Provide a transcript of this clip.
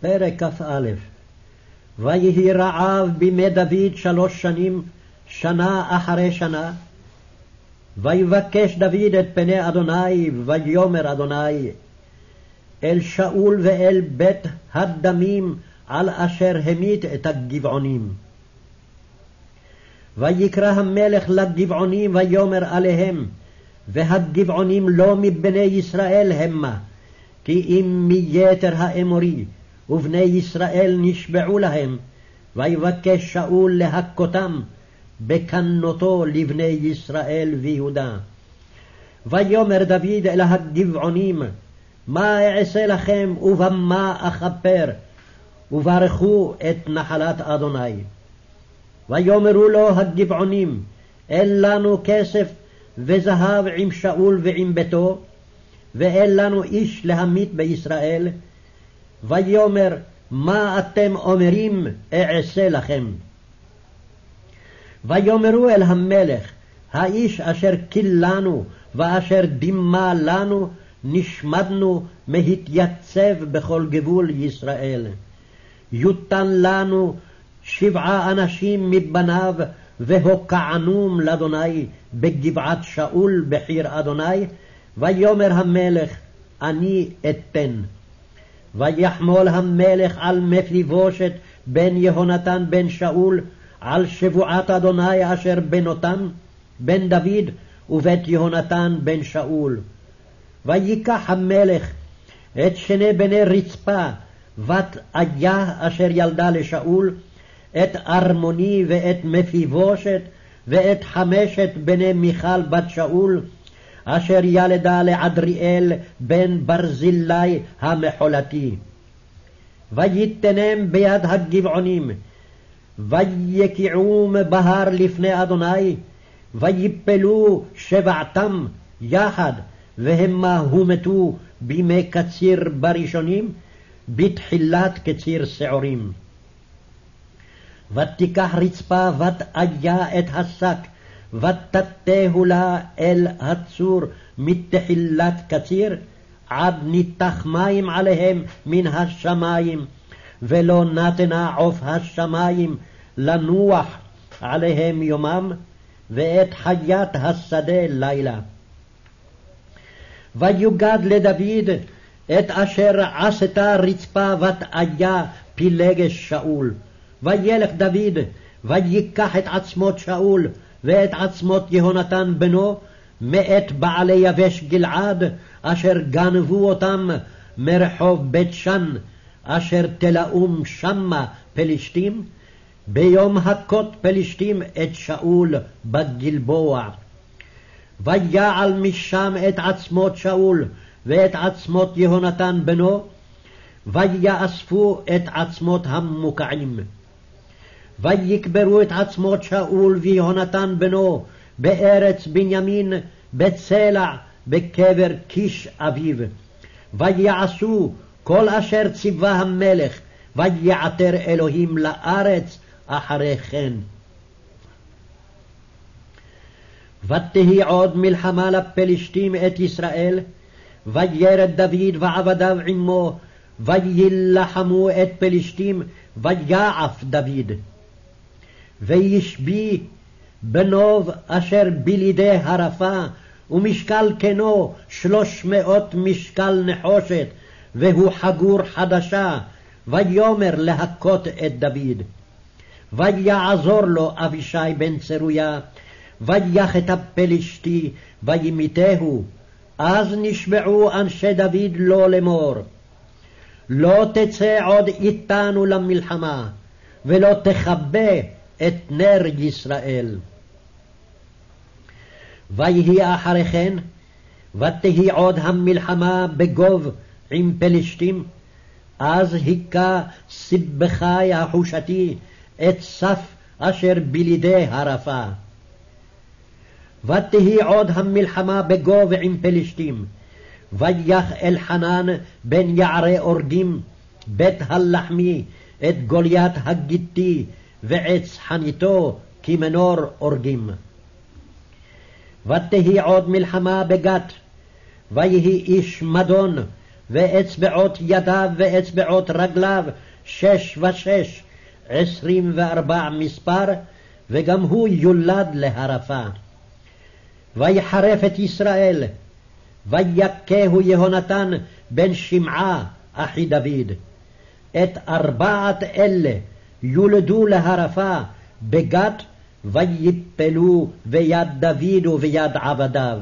פרק כ"א ויהי רעב בימי דוד שלוש שנים, שנה אחרי שנה. ויבקש דוד את פני אדוני, ויאמר אדוני, אל שאול ואל בית הדמים, על אשר המית את הגבעונים. ויקרא המלך לגבעונים, ויאמר עליהם, והגבעונים לא מבני ישראל המה, כי אם מיתר האמורי, ובני ישראל נשבעו להם, ויבקש שאול להכותם בקנותו לבני ישראל ויהודה. ויאמר דוד אל הגבעונים, מה אעשה לכם ובמה אכפר, וברכו את נחלת אדוני. ויאמרו לו הגבעונים, אין לנו כסף וזהב עם שאול ועם ביתו, ואין לנו איש להמית בישראל. ויאמר, מה אתם אומרים אעשה לכם? ויאמרו אל המלך, האיש אשר כילנו ואשר דימה לנו, נשמדנו מהתייצב בכל גבול ישראל. יותן לנו שבעה אנשים מבניו, והוקענום לאדוני בגבעת שאול בחיר אדוני, ויאמר המלך, אני אתן. ויחמול המלך על מפיבושת בן יהונתן בן שאול, על שבועת אדוני אשר בנותן, בן דוד, ובית יהונתן בן שאול. ויקח המלך את שני בני רצפה, בת איה אשר ילדה לשאול, את ארמוני ואת מפיבושת, ואת חמשת בני מיכל בת שאול, אשר ילדה לעדריאל בן ברזילי המחולתי. ויתנם ביד הגבעונים, ויקיעום בהר לפני אדוני, ויפלו שבעתם יחד, והמה הומתו בימי קציר בראשונים, בתחילת קציר שעורים. ותיקח רצפה ותאיה את השק, ותתהו לה אל הצור מתחילת קציר, עד ניתח מים עליהם מן השמים, ולא נתנה עוף השמים לנוח עליהם יומם, ואת חיית השדה לילה. ויוגד לדוד את אשר עשתה רצפה ותאיה פילגש שאול. וילך דוד, ויקח את עצמות שאול, ואת עצמות יהונתן בנו, מאת בעלי יבש גלעד, אשר גנבו אותם מרחוב בית שן, אשר תלאום שמה פלישתים, ביום הכות פלישתים את שאול בגלבוע. ויעל משם את עצמות שאול, ואת עצמות יהונתן בנו, ויאספו את עצמות המוקעים. ויקברו את עצמות שאול ויהונתן בנו בארץ בנימין בצלע בקבר קיש אביו. ויעשו כל אשר ציווה המלך, ויעתר אלוהים לארץ אחרי כן. ותהי עוד מלחמה לפלשתים את ישראל, וירד דוד ועבדיו עמו, ויילחמו את פלשתים, ויעף דוד. וישבי בנוב אשר בלידי הרפה, ומשקל כנו שלוש מאות משקל נחושת, והוא חגור חדשה, ויאמר להכות את דוד. ויעזור לו אבישי בן צרויה, ויח את הפלשתי, וימיתהו. אז נשבעו אנשי דוד לו לאמור, לא תצא עוד איתנו למלחמה, ולא תכבה את נר ישראל. ויהי אחרי כן, ותהי עוד המלחמה בגוב עם פלשתים, אז היכה סיבכי החושתי את סף אשר בלידי הרפה. ותהי עוד המלחמה בגוב עם פלשתים, ויח אלחנן בן יערי אורגים, בית הלחמי, את גוליית הגיתי, ועץ חניתו כמנור אורגים. ותהי עוד מלחמה בגת, ויהי איש מדון, ואצבעות ידיו ואצבעות רגליו שש ושש, עשרים וארבע מספר, וגם הוא יולד להרפה. ויחרף את ישראל, ויכהו יהונתן בן שמעה אחי דוד. את ארבעת אלה יולדו להרפה בגת ויפלו ביד דוד וביד עבדיו.